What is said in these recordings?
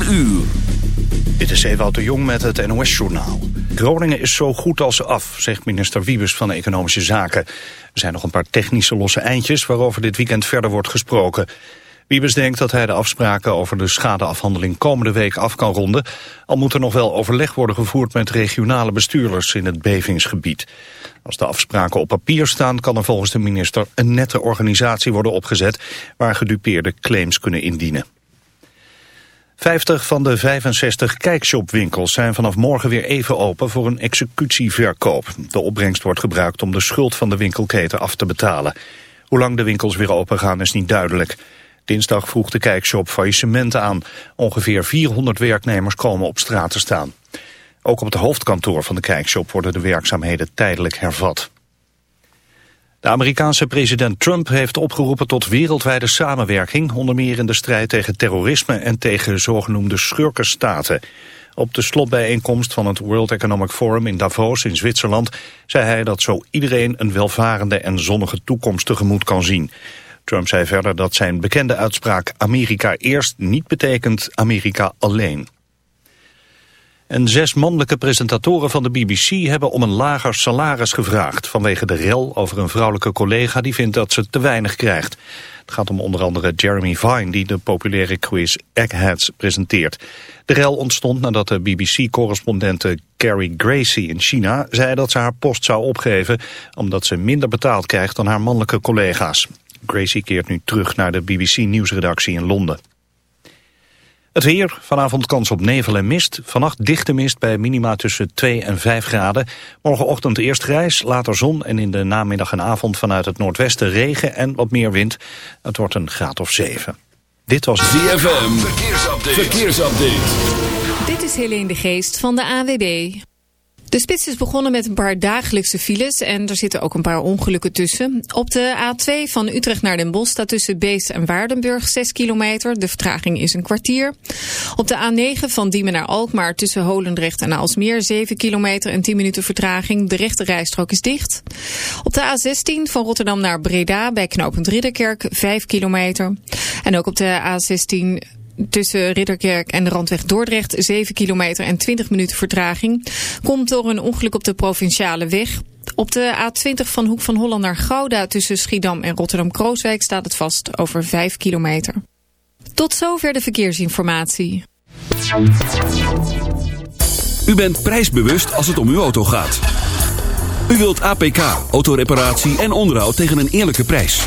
4 uur. Dit is Ewout de Jong met het NOS-journaal. Groningen is zo goed als af, zegt minister Wiebes van Economische Zaken. Er zijn nog een paar technische losse eindjes waarover dit weekend verder wordt gesproken. Wiebes denkt dat hij de afspraken over de schadeafhandeling komende week af kan ronden. Al moet er nog wel overleg worden gevoerd met regionale bestuurders in het bevingsgebied. Als de afspraken op papier staan kan er volgens de minister een nette organisatie worden opgezet waar gedupeerde claims kunnen indienen. 50 van de 65 kijkshopwinkels zijn vanaf morgen weer even open voor een executieverkoop. De opbrengst wordt gebruikt om de schuld van de winkelketen af te betalen. Hoe lang de winkels weer open gaan is niet duidelijk. Dinsdag vroeg de kijkshop faillissement aan. Ongeveer 400 werknemers komen op straat te staan. Ook op het hoofdkantoor van de kijkshop worden de werkzaamheden tijdelijk hervat. De Amerikaanse president Trump heeft opgeroepen tot wereldwijde samenwerking, onder meer in de strijd tegen terrorisme en tegen zogenoemde schurkenstaten. Op de slotbijeenkomst van het World Economic Forum in Davos in Zwitserland zei hij dat zo iedereen een welvarende en zonnige toekomst tegemoet kan zien. Trump zei verder dat zijn bekende uitspraak Amerika eerst niet betekent Amerika alleen. En zes mannelijke presentatoren van de BBC hebben om een lager salaris gevraagd... vanwege de rel over een vrouwelijke collega die vindt dat ze te weinig krijgt. Het gaat om onder andere Jeremy Vine die de populaire quiz Eggheads presenteert. De rel ontstond nadat de BBC-correspondente Carrie Gracie in China... zei dat ze haar post zou opgeven omdat ze minder betaald krijgt dan haar mannelijke collega's. Gracie keert nu terug naar de BBC-nieuwsredactie in Londen. Het weer, vanavond kans op nevel en mist. Vannacht dichte mist bij minima tussen 2 en 5 graden. Morgenochtend eerst grijs, later zon en in de namiddag en avond vanuit het noordwesten regen en wat meer wind. Het wordt een graad of 7. Dit was ZFM, verkeersupdate. verkeersupdate. Dit is Helene de Geest van de AWB. De spits is begonnen met een paar dagelijkse files en er zitten ook een paar ongelukken tussen. Op de A2 van Utrecht naar Den Bosch staat tussen Beest en Waardenburg 6 kilometer. De vertraging is een kwartier. Op de A9 van Diemen naar Alkmaar tussen Holendrecht en Alsmeer 7 kilometer en 10 minuten vertraging. De rechte rijstrook is dicht. Op de A16 van Rotterdam naar Breda bij knooppunt Ridderkerk 5 kilometer. En ook op de A16 tussen Ridderkerk en de Randweg Dordrecht 7 kilometer en 20 minuten vertraging. Komt door een ongeluk op de provinciale weg. Op de A20 van Hoek van Holland naar Gouda tussen Schiedam en Rotterdam-Krooswijk staat het vast over 5 kilometer. Tot zover de verkeersinformatie. U bent prijsbewust als het om uw auto gaat. U wilt APK, autoreparatie en onderhoud tegen een eerlijke prijs.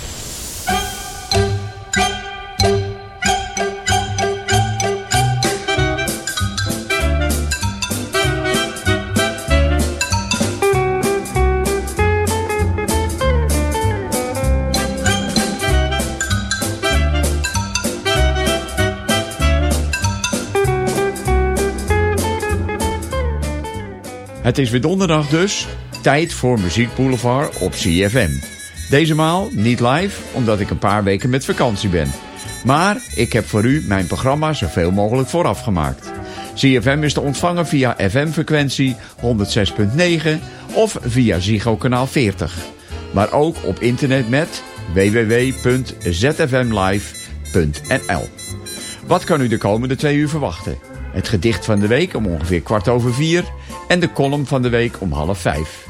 Het is weer donderdag dus. Tijd voor Muziek Boulevard op CFM. Deze maal niet live, omdat ik een paar weken met vakantie ben. Maar ik heb voor u mijn programma zoveel mogelijk vooraf gemaakt. CFM is te ontvangen via FM-frequentie 106.9 of via Ziggo kanaal 40. Maar ook op internet met www.zfmlive.nl Wat kan u de komende twee uur verwachten? Het gedicht van de week om ongeveer kwart over vier en de column van de week om half vijf.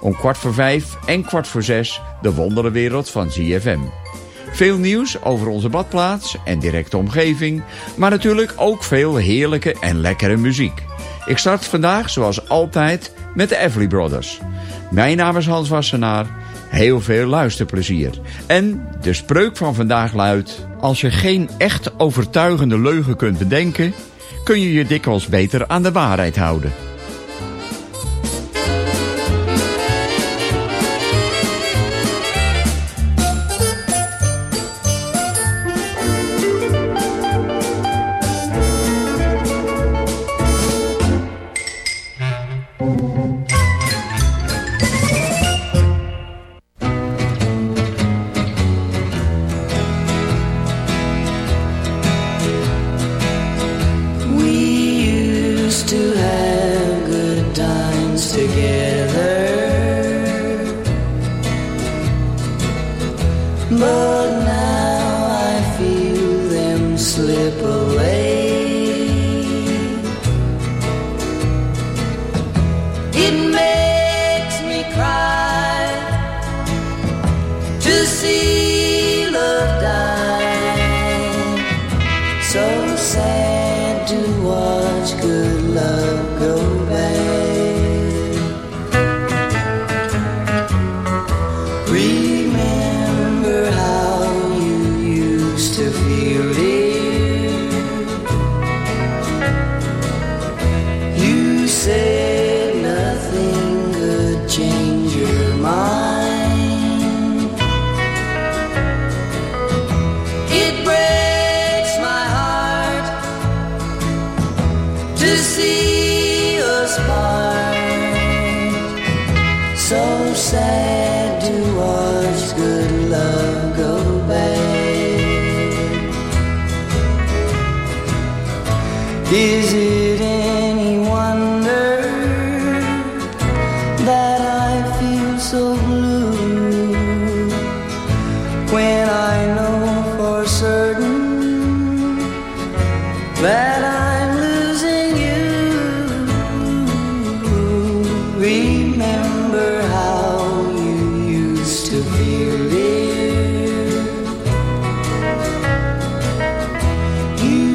Om kwart voor vijf en kwart voor zes de wonderenwereld van ZFM. Veel nieuws over onze badplaats en directe omgeving, maar natuurlijk ook veel heerlijke en lekkere muziek. Ik start vandaag zoals altijd met de Everly Brothers. Mijn naam is Hans Wassenaar. Heel veel luisterplezier. En de spreuk van vandaag luidt... Als je geen echt overtuigende leugen kunt bedenken... kun je je dikwijls beter aan de waarheid houden.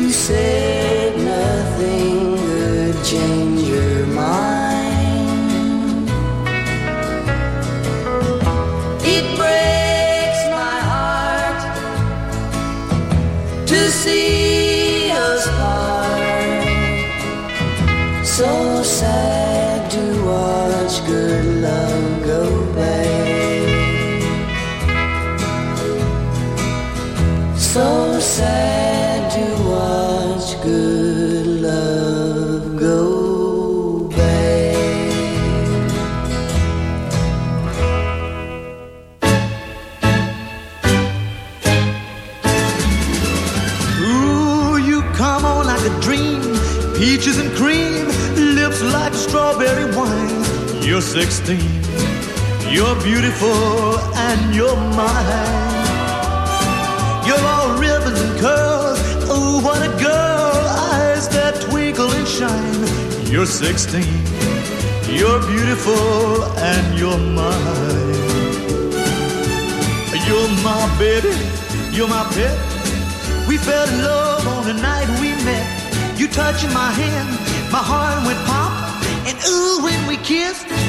You You're 16. You're beautiful and you're mine. You're all ribbons and curls. Oh, what a girl. Eyes that twinkle and shine. You're 16. You're beautiful and you're mine. You're my baby. You're my pet. We fell in love on the night we met. You touching my hand, my heart went pop. And ooh, when we kissed,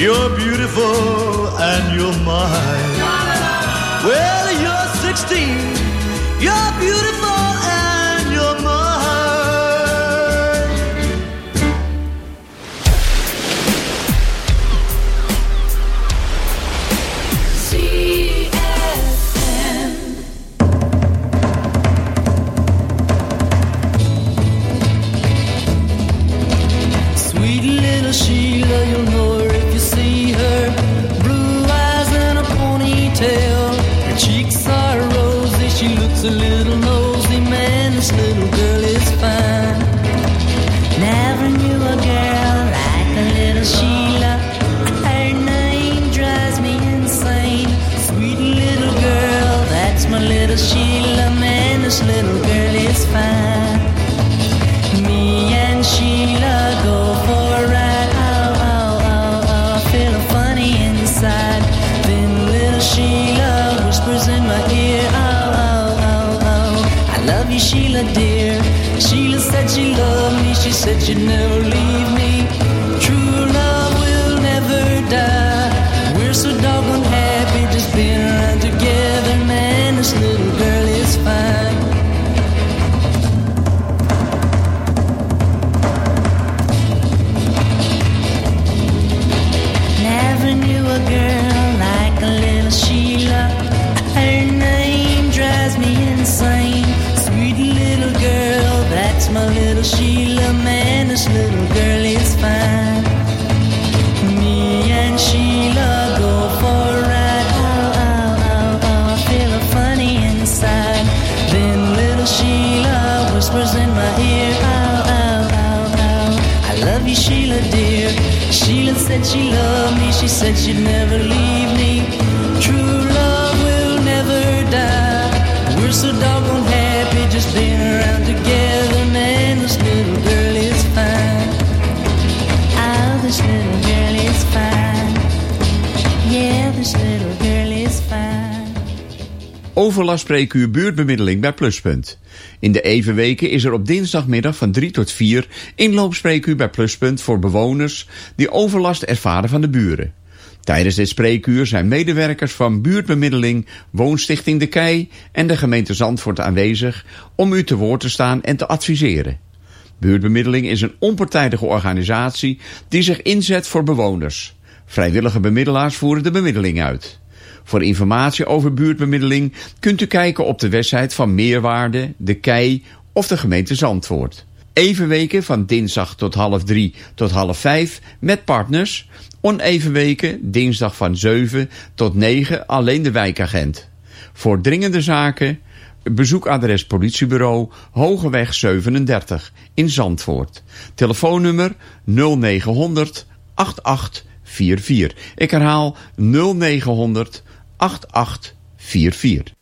you're beautiful, and you're mine. Well, you're 16. You're beautiful girl you never Overlast spreekuur buurtbemiddeling bij Pluspunt. In de evenweken is er op dinsdagmiddag van 3 tot 4 inloopspreekuur bij Pluspunt voor bewoners die overlast ervaren van de buren. Tijdens dit spreekuur zijn medewerkers van buurtbemiddeling, Woonstichting De Kei en de gemeente Zandvoort aanwezig om u te woord te staan en te adviseren. Buurtbemiddeling is een onpartijdige organisatie die zich inzet voor bewoners. Vrijwillige bemiddelaars voeren de bemiddeling uit. Voor informatie over buurtbemiddeling kunt u kijken op de website van Meerwaarde, De Kei of de gemeente Zandvoort. Evenweken van dinsdag tot half drie tot half vijf met partners. Onevenweken dinsdag van 7 tot 9 alleen de wijkagent. Voor dringende zaken bezoekadres politiebureau Hogeweg 37 in Zandvoort. Telefoonnummer 0900 8844. Ik herhaal 0900 8844. 8844.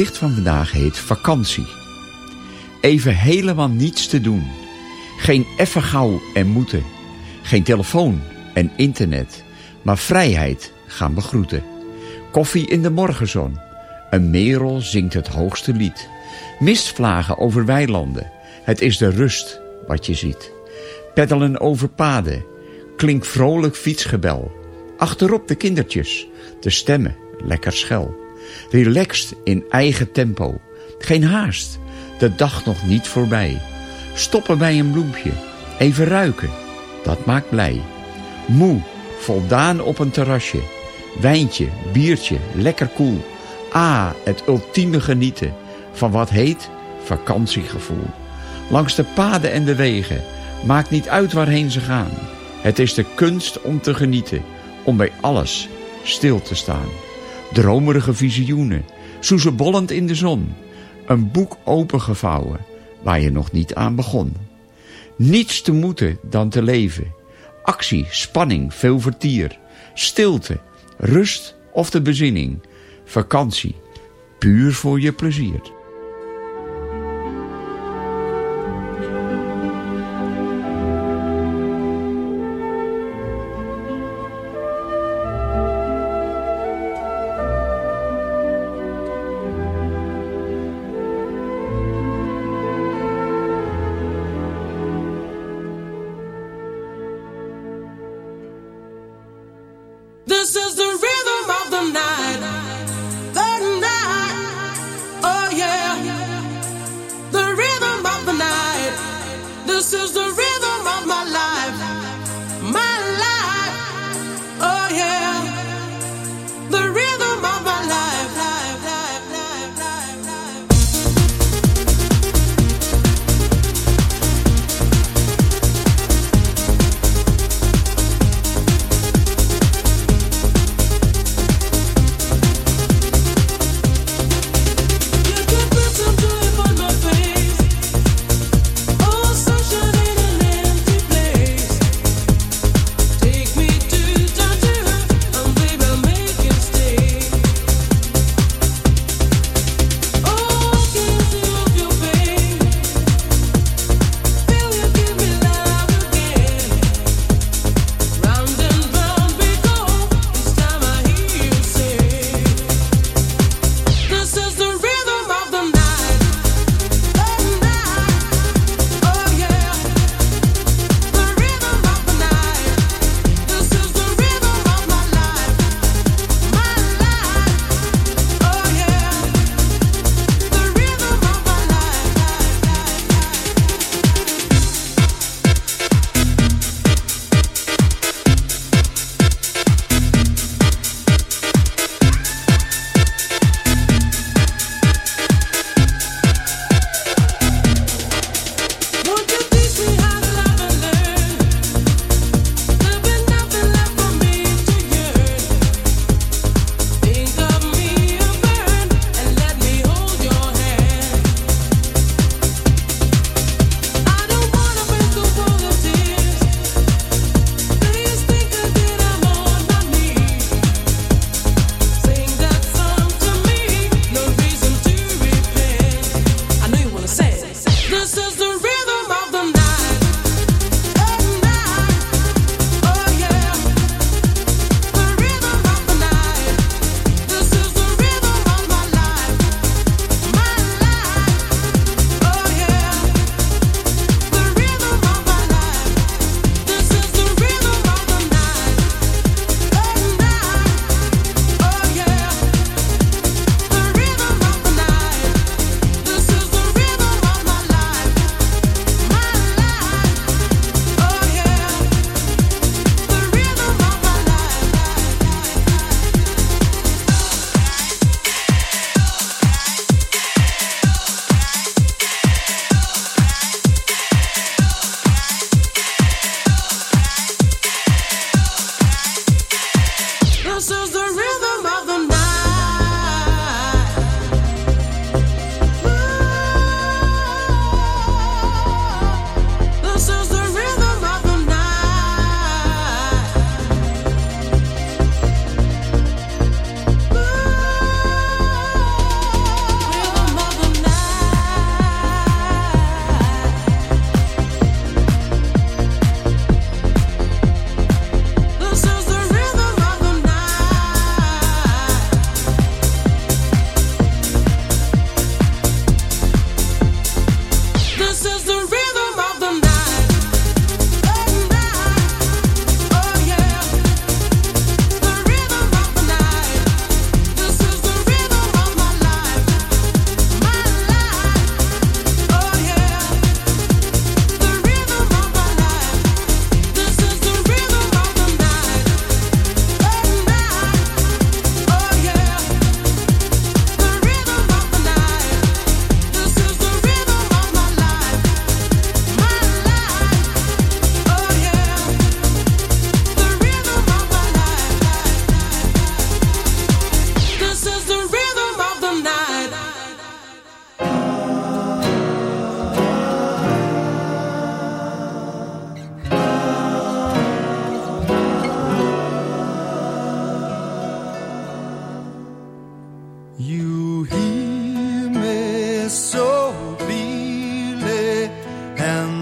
Gedicht van vandaag heet Vakantie. Even helemaal niets te doen. Geen effe gauw en moeten. Geen telefoon en internet. Maar vrijheid gaan begroeten. Koffie in de morgenzon. Een merel zingt het hoogste lied. Mistvlagen over weilanden. Het is de rust wat je ziet. Peddelen over paden. Klink vrolijk fietsgebel. Achterop de kindertjes. De stemmen lekker schel. Relaxed in eigen tempo. Geen haast. De dag nog niet voorbij. Stoppen bij een bloempje. Even ruiken. Dat maakt blij. Moe. Voldaan op een terrasje. Wijntje, biertje, lekker koel. Ah, het ultieme genieten. Van wat heet vakantiegevoel. Langs de paden en de wegen. Maakt niet uit waarheen ze gaan. Het is de kunst om te genieten. Om bij alles stil te staan. Dromerige visioenen. Soezebollend in de zon. Een boek opengevouwen. Waar je nog niet aan begon. Niets te moeten dan te leven. Actie, spanning, veel vertier. Stilte, rust of de bezinning. Vakantie, puur voor je plezier.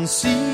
See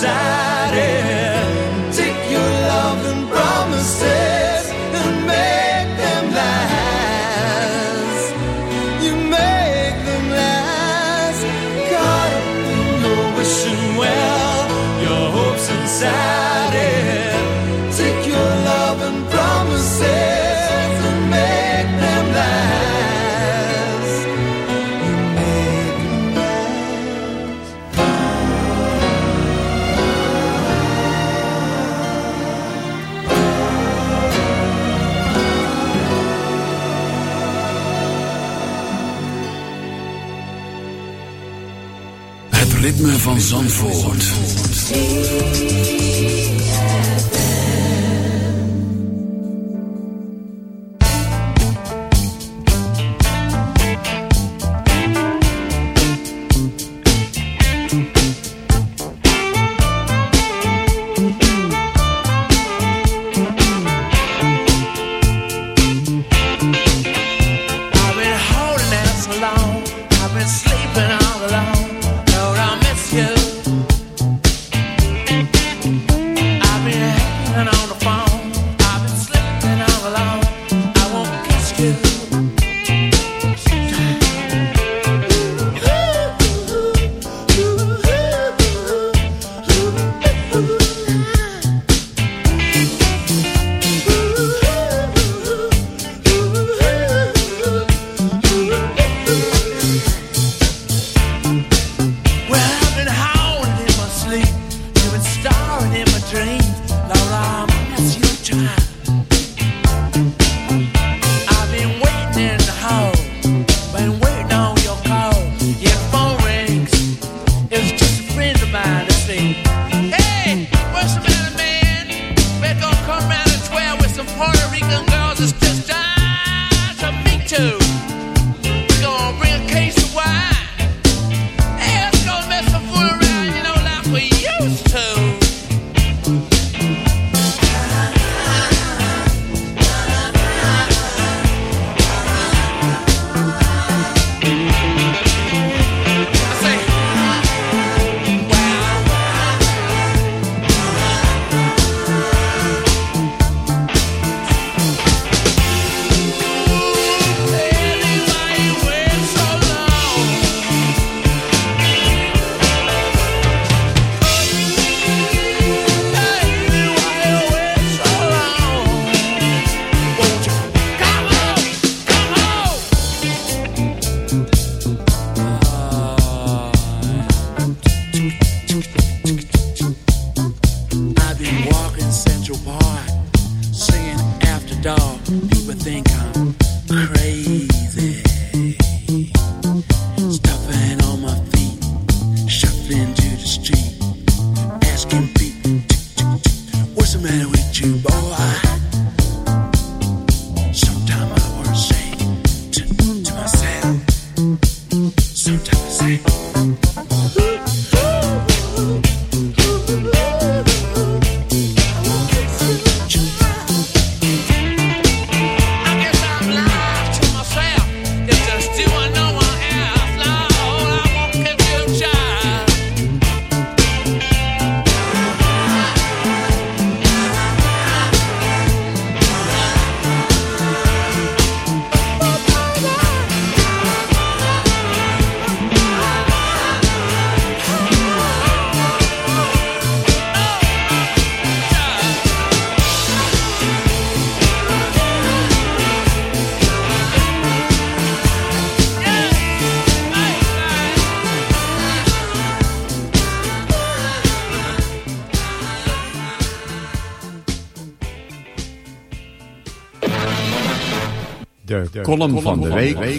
inside van Zandvoort. People think I'm crazy.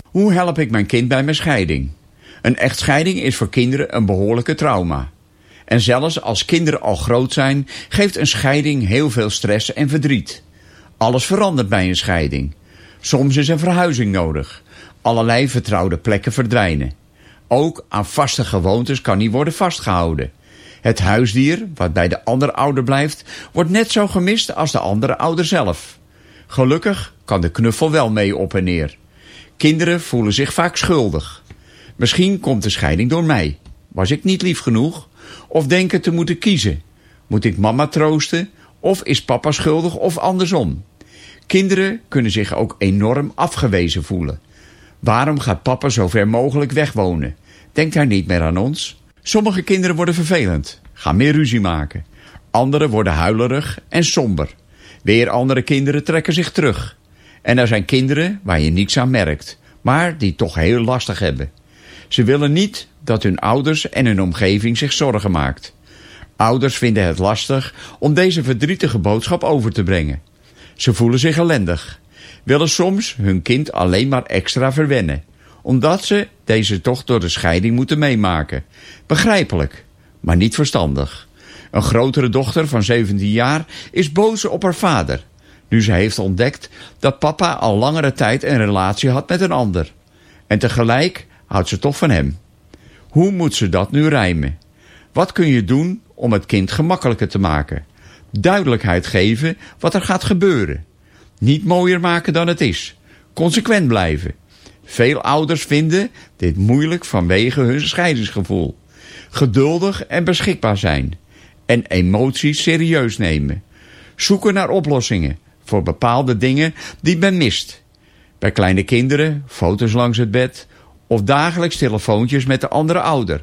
Hoe help ik mijn kind bij mijn scheiding? Een echtscheiding is voor kinderen een behoorlijke trauma. En zelfs als kinderen al groot zijn, geeft een scheiding heel veel stress en verdriet. Alles verandert bij een scheiding. Soms is een verhuizing nodig. Allerlei vertrouwde plekken verdwijnen. Ook aan vaste gewoontes kan niet worden vastgehouden. Het huisdier, wat bij de andere ouder blijft, wordt net zo gemist als de andere ouder zelf. Gelukkig kan de knuffel wel mee op en neer. Kinderen voelen zich vaak schuldig. Misschien komt de scheiding door mij. Was ik niet lief genoeg? Of denken te moeten kiezen? Moet ik mama troosten? Of is papa schuldig of andersom? Kinderen kunnen zich ook enorm afgewezen voelen. Waarom gaat papa zo ver mogelijk wegwonen? Denkt hij niet meer aan ons? Sommige kinderen worden vervelend, gaan meer ruzie maken. Anderen worden huilerig en somber. Weer andere kinderen trekken zich terug. En er zijn kinderen waar je niets aan merkt, maar die toch heel lastig hebben. Ze willen niet dat hun ouders en hun omgeving zich zorgen maakt. Ouders vinden het lastig om deze verdrietige boodschap over te brengen. Ze voelen zich ellendig, willen soms hun kind alleen maar extra verwennen, omdat ze deze toch door de scheiding moeten meemaken. Begrijpelijk, maar niet verstandig. Een grotere dochter van 17 jaar is boos op haar vader. Nu ze heeft ontdekt dat papa al langere tijd een relatie had met een ander. En tegelijk houdt ze toch van hem. Hoe moet ze dat nu rijmen? Wat kun je doen om het kind gemakkelijker te maken? Duidelijkheid geven wat er gaat gebeuren. Niet mooier maken dan het is. Consequent blijven. Veel ouders vinden dit moeilijk vanwege hun scheidingsgevoel. Geduldig en beschikbaar zijn en emoties serieus nemen. Zoeken naar oplossingen voor bepaalde dingen die men mist. Bij kleine kinderen, foto's langs het bed of dagelijks telefoontjes met de andere ouder.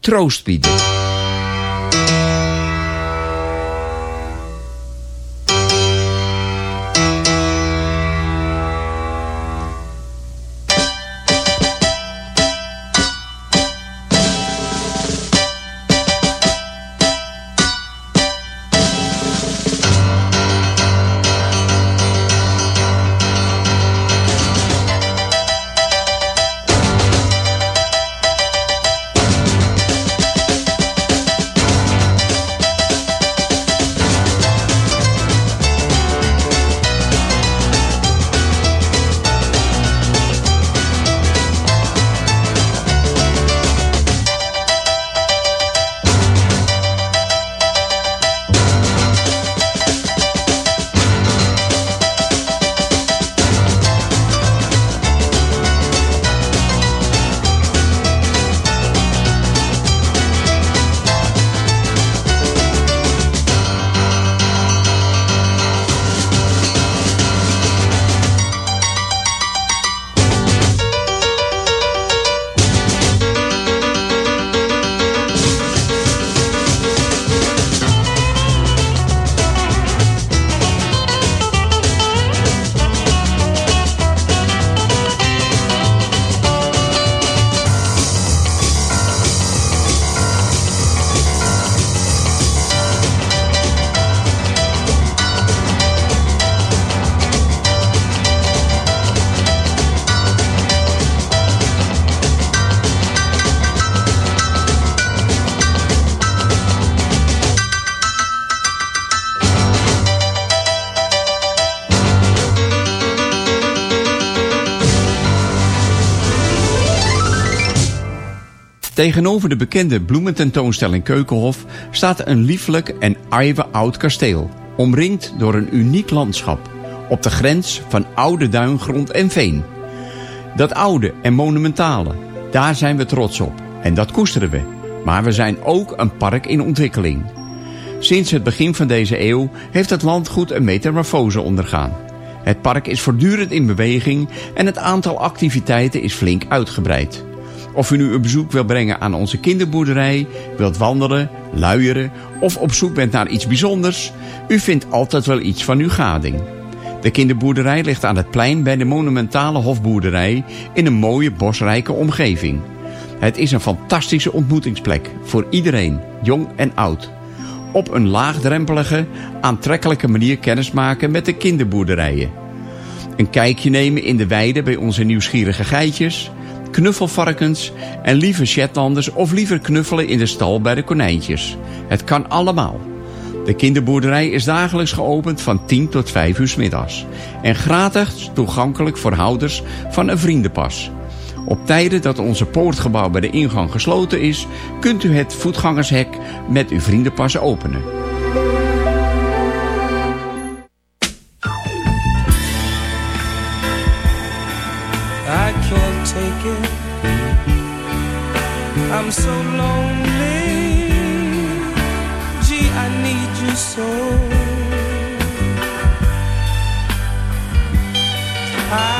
Troost bieden. Tegenover de bekende bloemententoonstelling Keukenhof staat een lieflijk en oud kasteel, omringd door een uniek landschap, op de grens van oude duingrond en veen. Dat oude en monumentale, daar zijn we trots op en dat koesteren we. Maar we zijn ook een park in ontwikkeling. Sinds het begin van deze eeuw heeft het landgoed een metamorfose ondergaan. Het park is voortdurend in beweging en het aantal activiteiten is flink uitgebreid. Of u nu een bezoek wilt brengen aan onze kinderboerderij, wilt wandelen, luieren of op zoek bent naar iets bijzonders, u vindt altijd wel iets van uw gading. De kinderboerderij ligt aan het plein bij de monumentale hofboerderij in een mooie bosrijke omgeving. Het is een fantastische ontmoetingsplek voor iedereen, jong en oud. Op een laagdrempelige, aantrekkelijke manier kennismaken met de kinderboerderijen. Een kijkje nemen in de weide bij onze nieuwsgierige geitjes, knuffelvarkens en lieve Shetlanders of liever knuffelen in de stal bij de konijntjes. Het kan allemaal. De kinderboerderij is dagelijks geopend van 10 tot 5 uur middags. En gratis toegankelijk voor houders van een vriendenpas. Op tijden dat onze poortgebouw bij de ingang gesloten is... kunt u het voetgangershek met uw vriendenpas openen. I'm so lonely. Gee, I need you so. I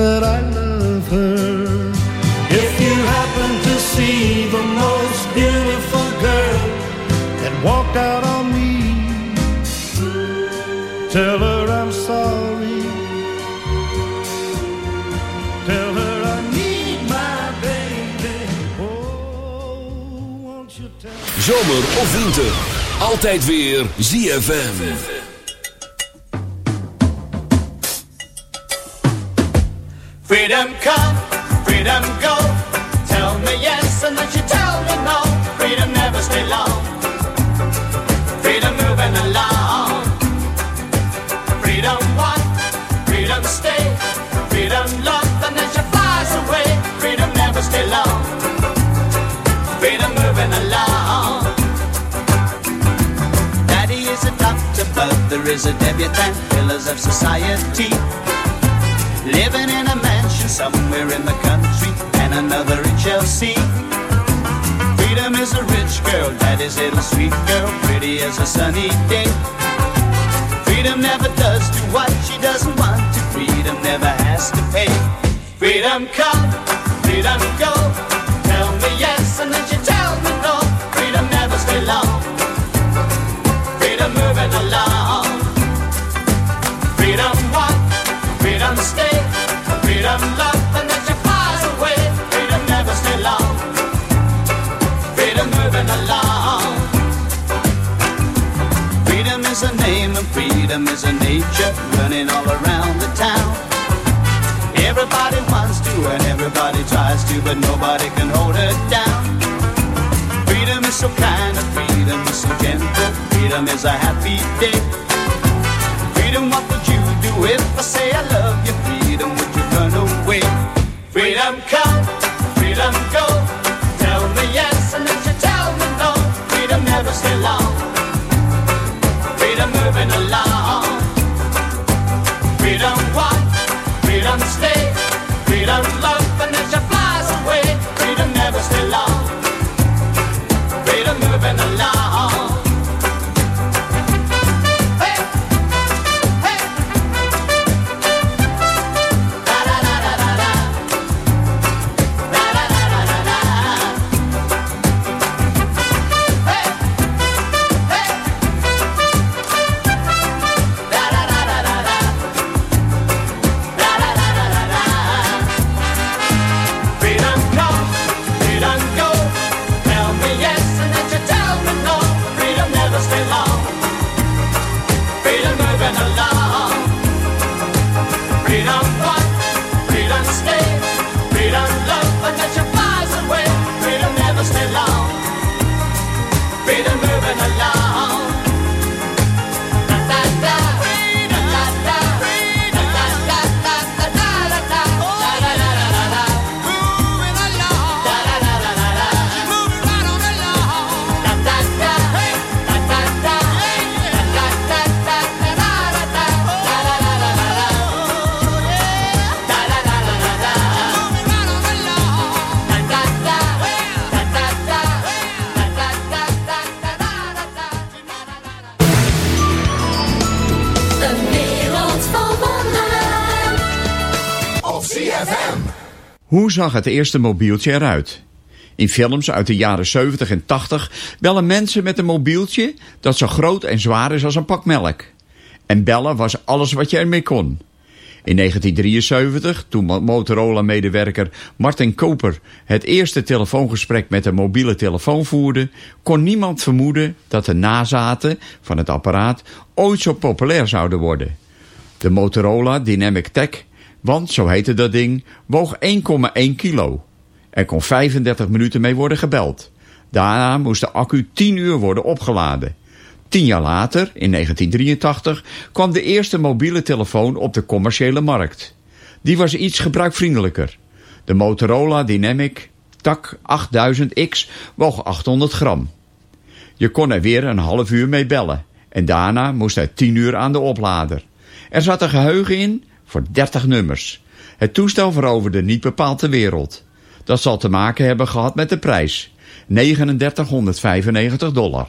that I love her? If you happen to see the most beautiful girl that walked out on me, tell her I'm sorry. Tell her I need my baby. Oh, won't you tell Zomer of winter, altijd weer ZFM. Is a debutante. Pillars of society. Living in a mansion somewhere in the country and another in Chelsea. Freedom is a rich girl, that is it, a sweet girl, pretty as a sunny day. Freedom never does do what she doesn't want to. Freedom never has to pay. Freedom come, freedom go. Tell me yes and then you freedom is a nature running all around the town. Everybody wants to and everybody tries to, but nobody can hold it down. Freedom is so kind and freedom is so gentle. Freedom is a happy day. Freedom, what would you do if I say moving along. Hoe zag het eerste mobieltje eruit? In films uit de jaren 70 en 80 bellen mensen met een mobieltje dat zo groot en zwaar is als een pak melk. En bellen was alles wat je ermee kon. In 1973, toen Motorola-medewerker Martin Koper het eerste telefoongesprek met een mobiele telefoon voerde, kon niemand vermoeden dat de nazaten van het apparaat ooit zo populair zouden worden. De Motorola Dynamic Tech, want zo heette dat ding, woog 1,1 kilo. Er kon 35 minuten mee worden gebeld. Daarna moest de accu 10 uur worden opgeladen. Tien jaar later, in 1983, kwam de eerste mobiele telefoon op de commerciële markt. Die was iets gebruikvriendelijker. De Motorola Dynamic TAC 8000X woog 800 gram. Je kon er weer een half uur mee bellen. En daarna moest hij 10 uur aan de oplader. Er zat een geheugen in voor 30 nummers. Het toestel veroverde niet bepaald de wereld. Dat zal te maken hebben gehad met de prijs. 3995 dollar.